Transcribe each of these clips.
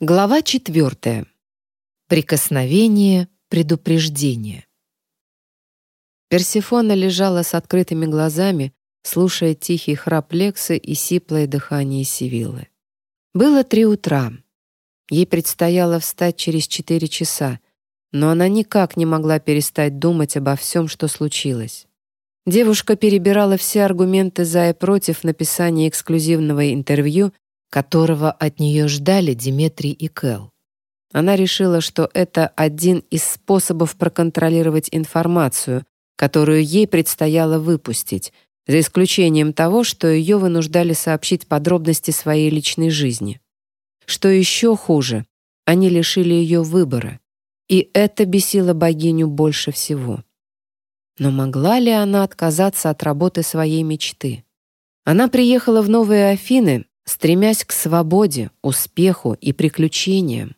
Глава четвертая. Прикосновение, предупреждение. Персифона лежала с открытыми глазами, слушая тихий храп Лексы и сиплое дыхание Сивиллы. Было три утра. Ей предстояло встать через четыре часа, но она никак не могла перестать думать обо всем, что случилось. Девушка перебирала все аргументы за и против написания эксклюзивного интервью которого от нее ждали Диметрий и Кэл. Она решила, что это один из способов проконтролировать информацию, которую ей предстояло выпустить, за исключением того, что ее вынуждали сообщить подробности своей личной жизни. Что еще хуже, они лишили ее выбора, и это бесило богиню больше всего. Но могла ли она отказаться от работы своей мечты? Она приехала в Новые Афины стремясь к свободе, успеху и приключениям.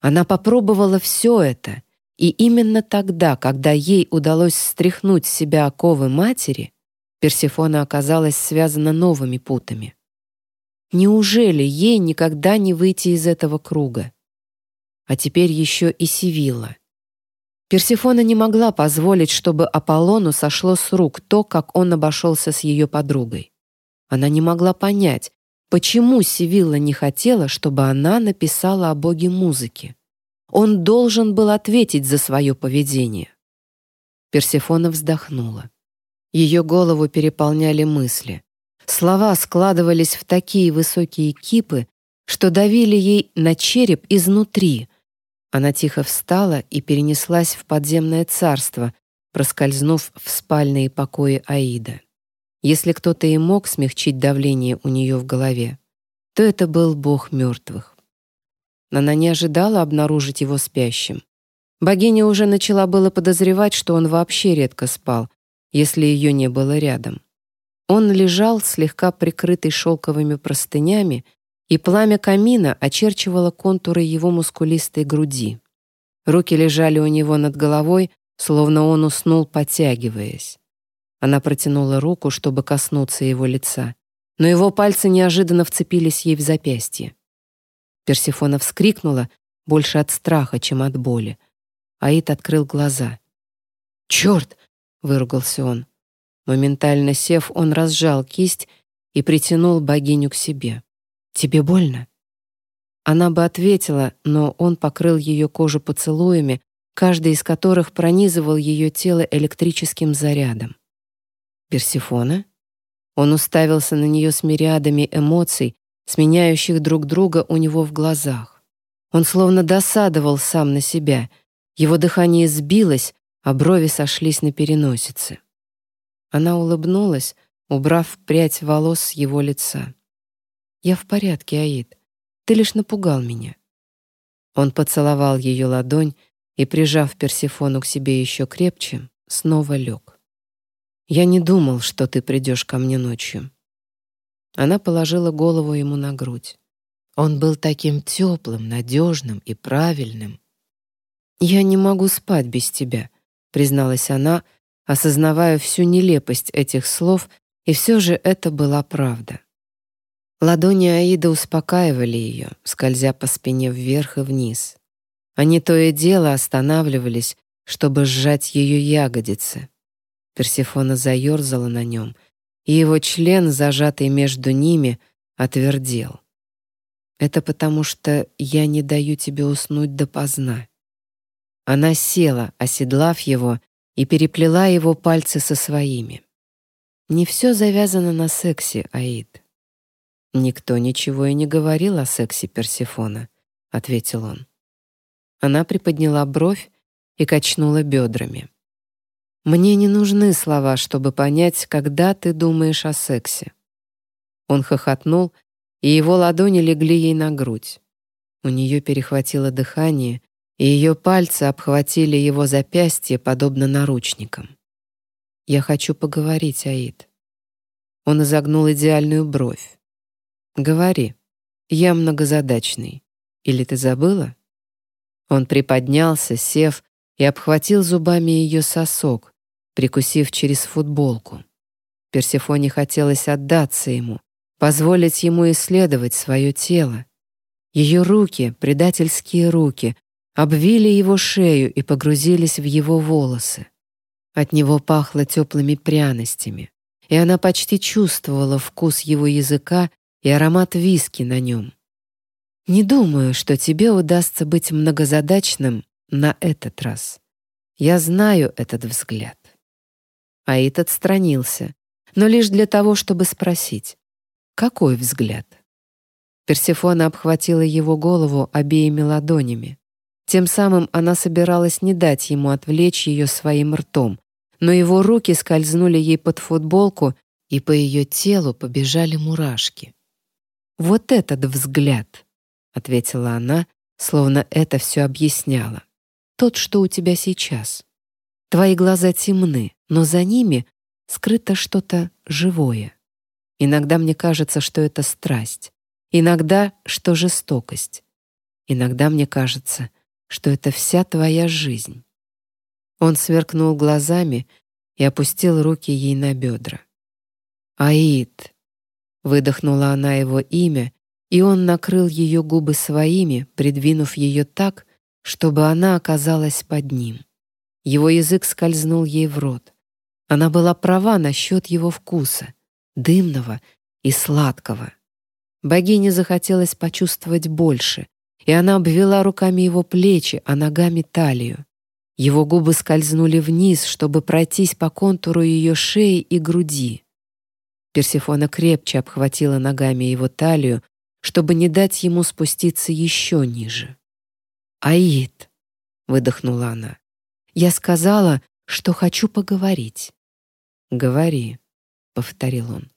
Она попробовала все это, и именно тогда, когда ей удалось стряхнуть с себя оковы матери, Персефона оказалась связана новыми путами. Неужели ей никогда не выйти из этого круга? А теперь еще и Сивилла. Персефона не могла позволить, чтобы Аполлону сошло с рук то, как он обошелся с ее подругой. Она не могла понять, Почему Сивилла не хотела, чтобы она написала о боге музыки? Он должен был ответить за свое поведение. Персефона вздохнула. Ее голову переполняли мысли. Слова складывались в такие высокие кипы, что давили ей на череп изнутри. Она тихо встала и перенеслась в подземное царство, проскользнув в спальные покои Аида. Если кто-то и мог смягчить давление у нее в голове, то это был бог мертвых. Она не ожидала обнаружить его спящим. Богиня уже начала было подозревать, что он вообще редко спал, если ее не было рядом. Он лежал, слегка прикрытый шелковыми простынями, и пламя камина очерчивало контуры его мускулистой груди. Руки лежали у него над головой, словно он уснул, потягиваясь. Она протянула руку, чтобы коснуться его лица, но его пальцы неожиданно вцепились ей в запястье. Персифона вскрикнула больше от страха, чем от боли. Аид открыл глаза. «Черт!» — выругался он. Моментально сев, он разжал кисть и притянул богиню к себе. «Тебе больно?» Она бы ответила, но он покрыл ее кожу поцелуями, каждый из которых пронизывал ее тело электрическим зарядом. Персифона? Он уставился на нее с мириадами эмоций, сменяющих друг друга у него в глазах. Он словно досадовал сам на себя. Его дыхание сбилось, а брови сошлись на переносице. Она улыбнулась, убрав прядь волос с его лица. «Я в порядке, Аид. Ты лишь напугал меня». Он поцеловал ее ладонь и, прижав Персифону к себе еще крепче, снова лег. Я не думал, что ты придешь ко мне ночью». Она положила голову ему на грудь. Он был таким теплым, надежным и правильным. «Я не могу спать без тебя», — призналась она, осознавая всю нелепость этих слов, и все же это была правда. Ладони Аида успокаивали ее, скользя по спине вверх и вниз. Они то и дело останавливались, чтобы сжать ее ягодицы. Персефона заерзала на нем, и его член, зажатый между ними, отвердел. «Это потому что я не даю тебе уснуть допоздна». Она села, оседлав его, и переплела его пальцы со своими. «Не все завязано на сексе, Аид». «Никто ничего и не говорил о сексе Персефона», — ответил он. Она приподняла бровь и качнула бедрами. Мне не нужны слова, чтобы понять, когда ты думаешь о сексе. Он хохотнул, и его ладони легли ей на грудь. У нее перехватило дыхание, и ее пальцы обхватили его запястье, подобно наручникам. «Я хочу поговорить, Аид». Он изогнул идеальную бровь. «Говори. Я многозадачный. Или ты забыла?» Он приподнялся, сев, и обхватил зубами ее сосок, прикусив через футболку. Персефоне хотелось отдаться ему, позволить ему исследовать свое тело. Ее руки, предательские руки, обвили его шею и погрузились в его волосы. От него пахло теплыми пряностями, и она почти чувствовала вкус его языка и аромат виски на нем. «Не думаю, что тебе удастся быть многозадачным на этот раз. Я знаю этот взгляд». Аид отстранился, но лишь для того, чтобы спросить, «Какой взгляд?» Персефона обхватила его голову обеими ладонями. Тем самым она собиралась не дать ему отвлечь ее своим ртом, но его руки скользнули ей под футболку, и по ее телу побежали мурашки. «Вот этот взгляд», — ответила она, словно это все объясняла. «Тот, что у тебя сейчас. Твои глаза темны, но за ними скрыто что-то живое. Иногда мне кажется, что это страсть, иногда, что жестокость. Иногда мне кажется, что это вся твоя жизнь. Он сверкнул глазами и опустил руки ей на бедра. «Аид!» — выдохнула она его имя, и он накрыл ее губы своими, придвинув ее так, чтобы она оказалась под ним. Его язык скользнул ей в рот. Она была права насчет его вкуса, дымного и сладкого. Богине захотелось почувствовать больше, и она обвела руками его плечи, а ногами талию. Его губы скользнули вниз, чтобы пройтись по контуру ее шеи и груди. Персефона крепче обхватила ногами его талию, чтобы не дать ему спуститься еще ниже. «Аид!» — выдохнула она. «Я сказала, что хочу поговорить». «Говори», — повторил он.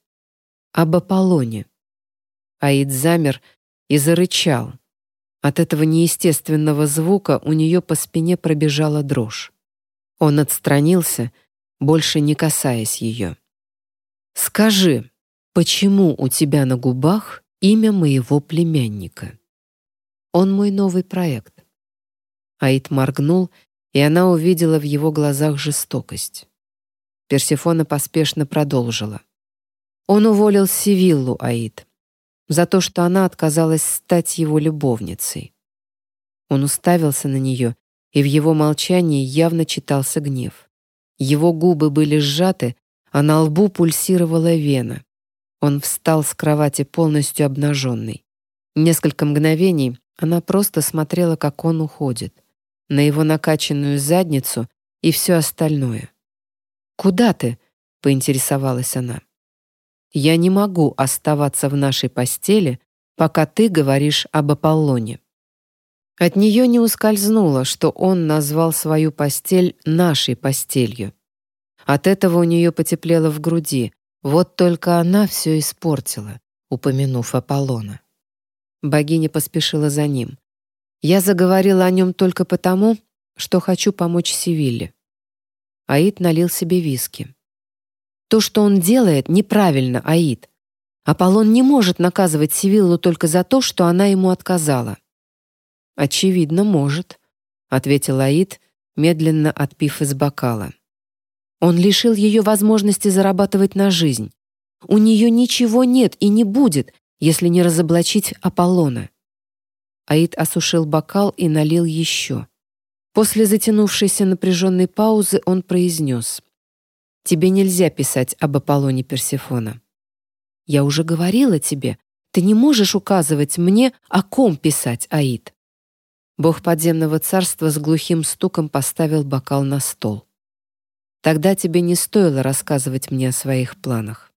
«Об Аполлоне». Аид замер и зарычал, от этого неестественного звука у нее по спине пробежала дрожь. Он отстранился, больше не касаясь ее. «Скажи, почему у тебя на губах имя моего племянника?» «Он мой новый проект». Аид моргнул, и она увидела в его глазах жестокость. Персефона поспешно продолжила. «Он уволил Сивиллу, Аид за то, что она отказалась стать его любовницей. Он уставился на нее, и в его молчании явно читался гнев. Его губы были сжаты, а на лбу пульсировала вена. Он встал с кровати полностью обнаженный. Несколько мгновений она просто смотрела, как он уходит, на его накачанную задницу и все остальное. «Куда ты?» — поинтересовалась она. Я не могу оставаться в нашей постели, пока ты говоришь об Аполлоне». От нее не ускользнуло, что он назвал свою постель нашей постелью. От этого у нее потеплело в груди, вот только она все испортила, упомянув Аполлона. Богиня поспешила за ним. Я заговорила о нем только потому, что хочу помочь Севилле. Аид налил себе виски. То, что он делает, неправильно, Аид. Аполлон не может наказывать Сивиллу только за то, что она ему отказала. «Очевидно, может», — ответил Аид, медленно отпив из бокала. «Он лишил ее возможности зарабатывать на жизнь. У нее ничего нет и не будет, если не разоблачить Аполлона». Аид осушил бокал и налил еще. После затянувшейся напряженной паузы он произнес. Тебе нельзя писать об Аполлоне Персефона. Я уже говорила тебе, ты не можешь указывать мне, о ком писать, Аид. Бог подземного царства с глухим стуком поставил бокал на стол. Тогда тебе не стоило рассказывать мне о своих планах.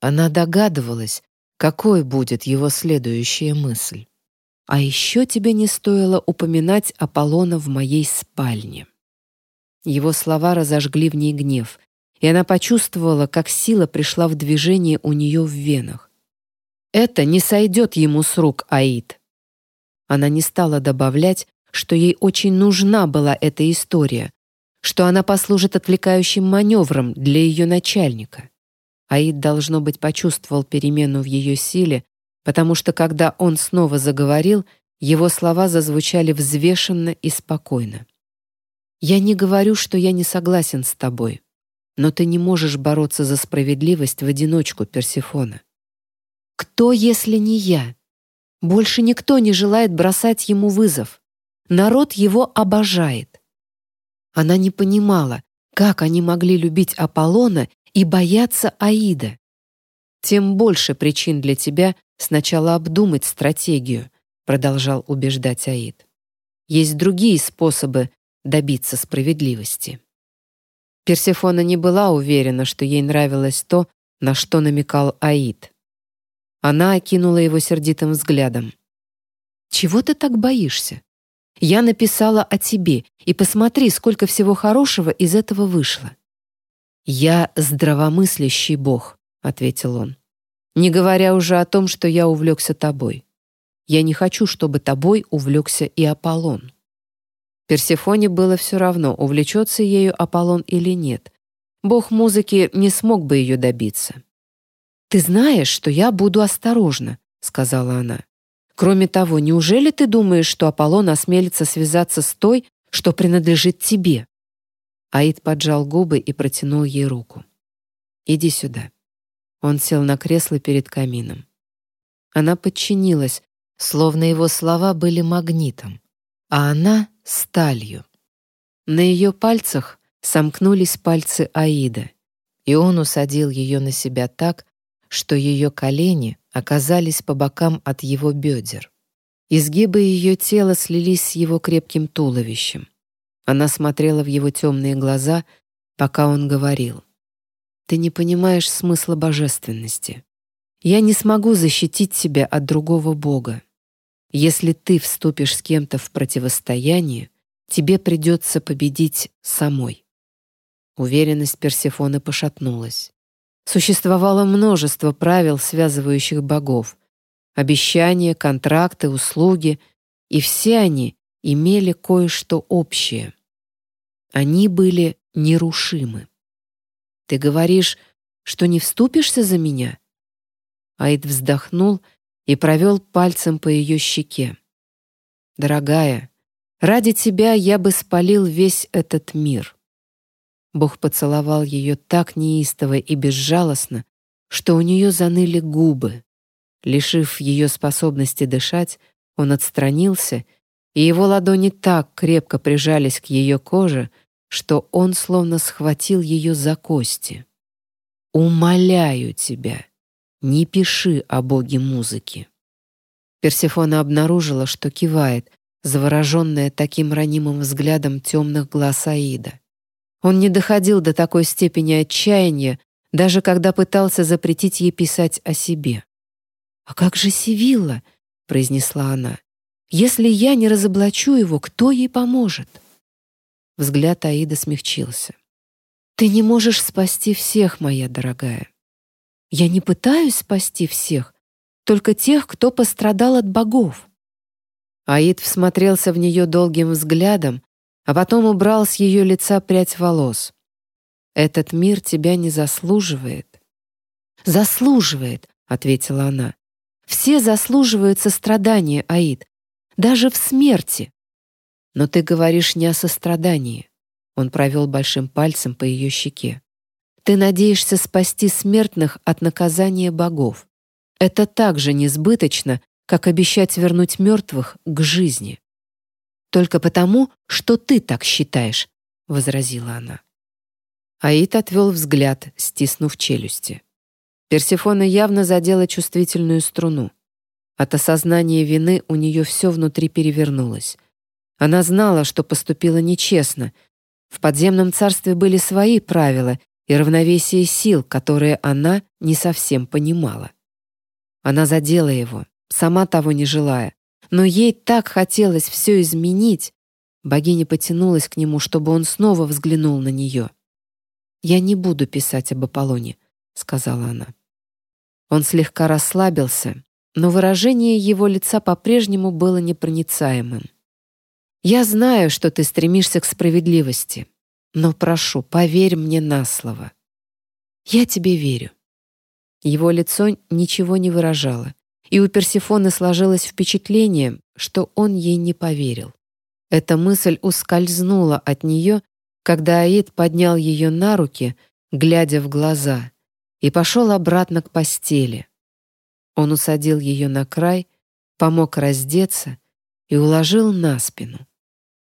Она догадывалась, какой будет его следующая мысль. А еще тебе не стоило упоминать Аполлона в моей спальне. Его слова разожгли в ней гнев, и она почувствовала, как сила пришла в движение у нее в венах. «Это не сойдет ему с рук, Аид». Она не стала добавлять, что ей очень нужна была эта история, что она послужит отвлекающим маневром для ее начальника. Аид, должно быть, почувствовал перемену в ее силе, потому что, когда он снова заговорил, его слова зазвучали взвешенно и спокойно. «Я не говорю, что я не согласен с тобой. Но ты не можешь бороться за справедливость в одиночку, Персефона. Кто, если не я? Больше никто не желает бросать ему вызов. Народ его обожает. Она не понимала, как они могли любить Аполлона и бояться Аида. Тем больше причин для тебя сначала обдумать стратегию, продолжал убеждать Аид. Есть другие способы добиться справедливости. Персефона не была уверена, что ей нравилось то, на что намекал Аид. Она окинула его сердитым взглядом. «Чего ты так боишься? Я написала о тебе, и посмотри, сколько всего хорошего из этого вышло». «Я здравомыслящий бог», — ответил он. «Не говоря уже о том, что я увлекся тобой. Я не хочу, чтобы тобой увлекся и Аполлон». Персефоне было все равно, увлечется ею Аполлон или нет. Бог музыки не смог бы ее добиться. «Ты знаешь, что я буду осторожна», — сказала она. «Кроме того, неужели ты думаешь, что Аполлон осмелится связаться с той, что принадлежит тебе?» Аид поджал губы и протянул ей руку. «Иди сюда». Он сел на кресло перед камином. Она подчинилась, словно его слова были магнитом а она — сталью. На ее пальцах сомкнулись пальцы Аида, и он усадил ее на себя так, что ее колени оказались по бокам от его бедер. Изгибы ее тела слились с его крепким туловищем. Она смотрела в его темные глаза, пока он говорил. «Ты не понимаешь смысла божественности. Я не смогу защитить тебя от другого Бога. Если ты вступишь с кем-то в противостояние, тебе придется победить самой. Уверенность Персефоны пошатнулась. Существовало множество правил, связывающих богов. Обещания, контракты, услуги, и все они имели кое-что общее. Они были нерушимы. «Ты говоришь, что не вступишься за меня?» Аид вздохнул и провел пальцем по ее щеке. «Дорогая, ради тебя я бы спалил весь этот мир». Бог поцеловал ее так неистово и безжалостно, что у нее заныли губы. Лишив ее способности дышать, он отстранился, и его ладони так крепко прижались к ее коже, что он словно схватил ее за кости. «Умоляю тебя, не пиши о боге музыки. Персефона обнаружила, что кивает, завороженная таким ранимым взглядом темных глаз Аида. Он не доходил до такой степени отчаяния, даже когда пытался запретить ей писать о себе. «А как же Сивилла?» — произнесла она. «Если я не разоблачу его, кто ей поможет?» Взгляд Аида смягчился. «Ты не можешь спасти всех, моя дорогая. Я не пытаюсь спасти всех, только тех, кто пострадал от богов. Аид всмотрелся в нее долгим взглядом, а потом убрал с ее лица прядь волос. «Этот мир тебя не заслуживает». «Заслуживает», — ответила она. «Все заслуживают сострадания, Аид, даже в смерти». «Но ты говоришь не о сострадании». Он провел большим пальцем по ее щеке. Ты надеешься спасти смертных от наказания богов. Это так же несбыточно, как обещать вернуть мертвых к жизни. Только потому, что ты так считаешь, — возразила она. Аид отвел взгляд, стиснув челюсти. Персефона явно задела чувствительную струну. От осознания вины у нее все внутри перевернулось. Она знала, что поступила нечестно. В подземном царстве были свои правила, и равновесие сил, которые она не совсем понимала. Она задела его, сама того не желая, но ей так хотелось все изменить. Богиня потянулась к нему, чтобы он снова взглянул на нее. «Я не буду писать об Аполлоне», — сказала она. Он слегка расслабился, но выражение его лица по-прежнему было непроницаемым. «Я знаю, что ты стремишься к справедливости. Но прошу, поверь мне на слово. Я тебе верю. Его лицо ничего не выражало, и у Персефоны сложилось впечатление, что он ей не поверил. Эта мысль ускользнула от нее, когда Аид поднял ее на руки, глядя в глаза, и пошел обратно к постели. Он усадил ее на край помог раздеться и уложил на спину.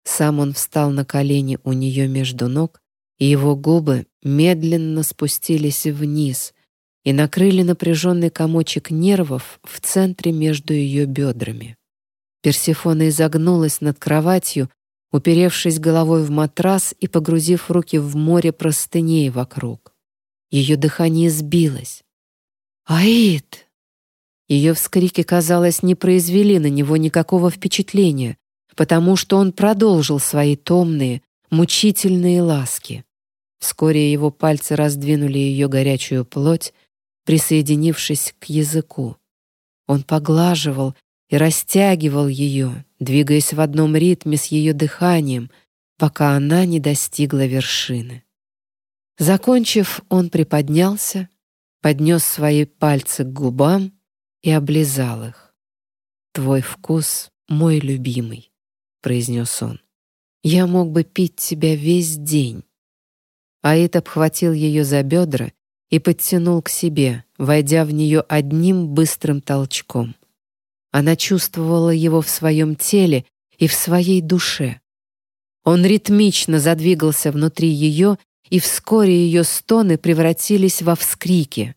Сам он встал на колени у нее между ног, и его губы медленно спустились вниз и накрыли напряженный комочек нервов в центре между ее бедрами. Персифона изогнулась над кроватью, уперевшись головой в матрас и погрузив руки в море простыней вокруг. Ее дыхание сбилось. «Аид!» Ее вскрики, казалось, не произвели на него никакого впечатления, потому что он продолжил свои томные, мучительные ласки. Вскоре его пальцы раздвинули ее горячую плоть, присоединившись к языку. Он поглаживал и растягивал ее, двигаясь в одном ритме с ее дыханием, пока она не достигла вершины. Закончив, он приподнялся, поднес свои пальцы к губам и облизал их. «Твой вкус — мой любимый», — произнес он. «Я мог бы пить тебя весь день». Аид обхватил ее за бедра и подтянул к себе, войдя в нее одним быстрым толчком. Она чувствовала его в своем теле и в своей душе. Он ритмично задвигался внутри ее, и вскоре ее стоны превратились во вскрики.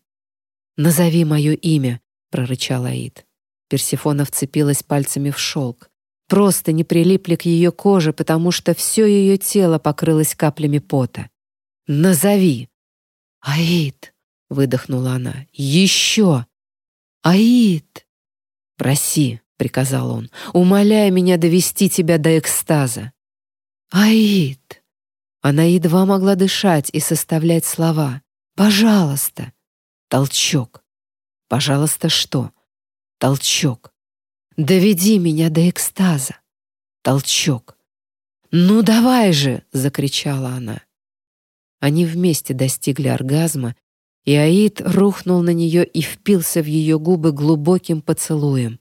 «Назови мое имя», — прорычал Аид. Персифона вцепилась пальцами в шелк. Просто не прилипли к ее коже, потому что все ее тело покрылось каплями пота. «Назови!» «Аид!» — выдохнула она. «Еще!» «Аид!» «Проси», — приказал он, — «умоляй меня довести тебя до экстаза». «Аид!» Она едва могла дышать и составлять слова. «Пожалуйста!» Толчок. «Пожалуйста, что?» Толчок. «Доведи меня до экстаза!» Толчок. «Ну давай же!» — закричала она. Они вместе достигли оргазма, и Аид рухнул на нее и впился в ее губы глубоким поцелуем,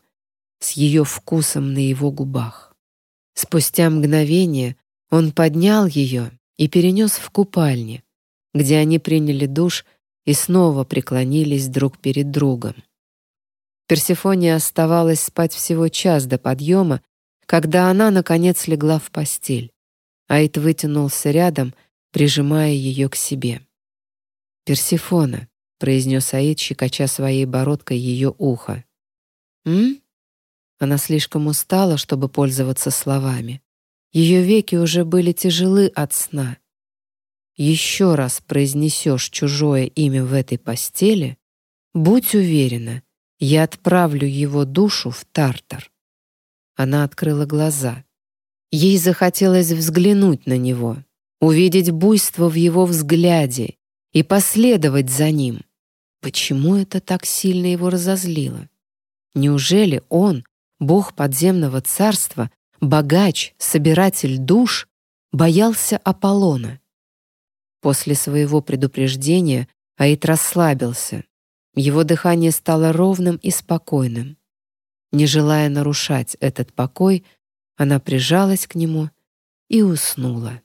с ее вкусом на его губах. Спустя мгновение он поднял ее и перенес в купальне, где они приняли душ и снова преклонились друг перед другом. Персефоне оставалось спать всего час до подъема, когда она, наконец, легла в постель. Аид вытянулся рядом, прижимая ее к себе. «Персифона», — произнес Аид, щекоча своей бородкой ее ухо. «М?» Она слишком устала, чтобы пользоваться словами. Ее веки уже были тяжелы от сна. Еще раз произнесешь чужое имя в этой постели, будь уверена, я отправлю его душу в Тартар. Она открыла глаза. Ей захотелось взглянуть на него, увидеть буйство в его взгляде и последовать за ним. Почему это так сильно его разозлило? Неужели он, бог подземного царства, богач, собиратель душ, боялся Аполлона? После своего предупреждения Аид расслабился. Его дыхание стало ровным и спокойным. Не желая нарушать этот покой, она прижалась к нему и уснула.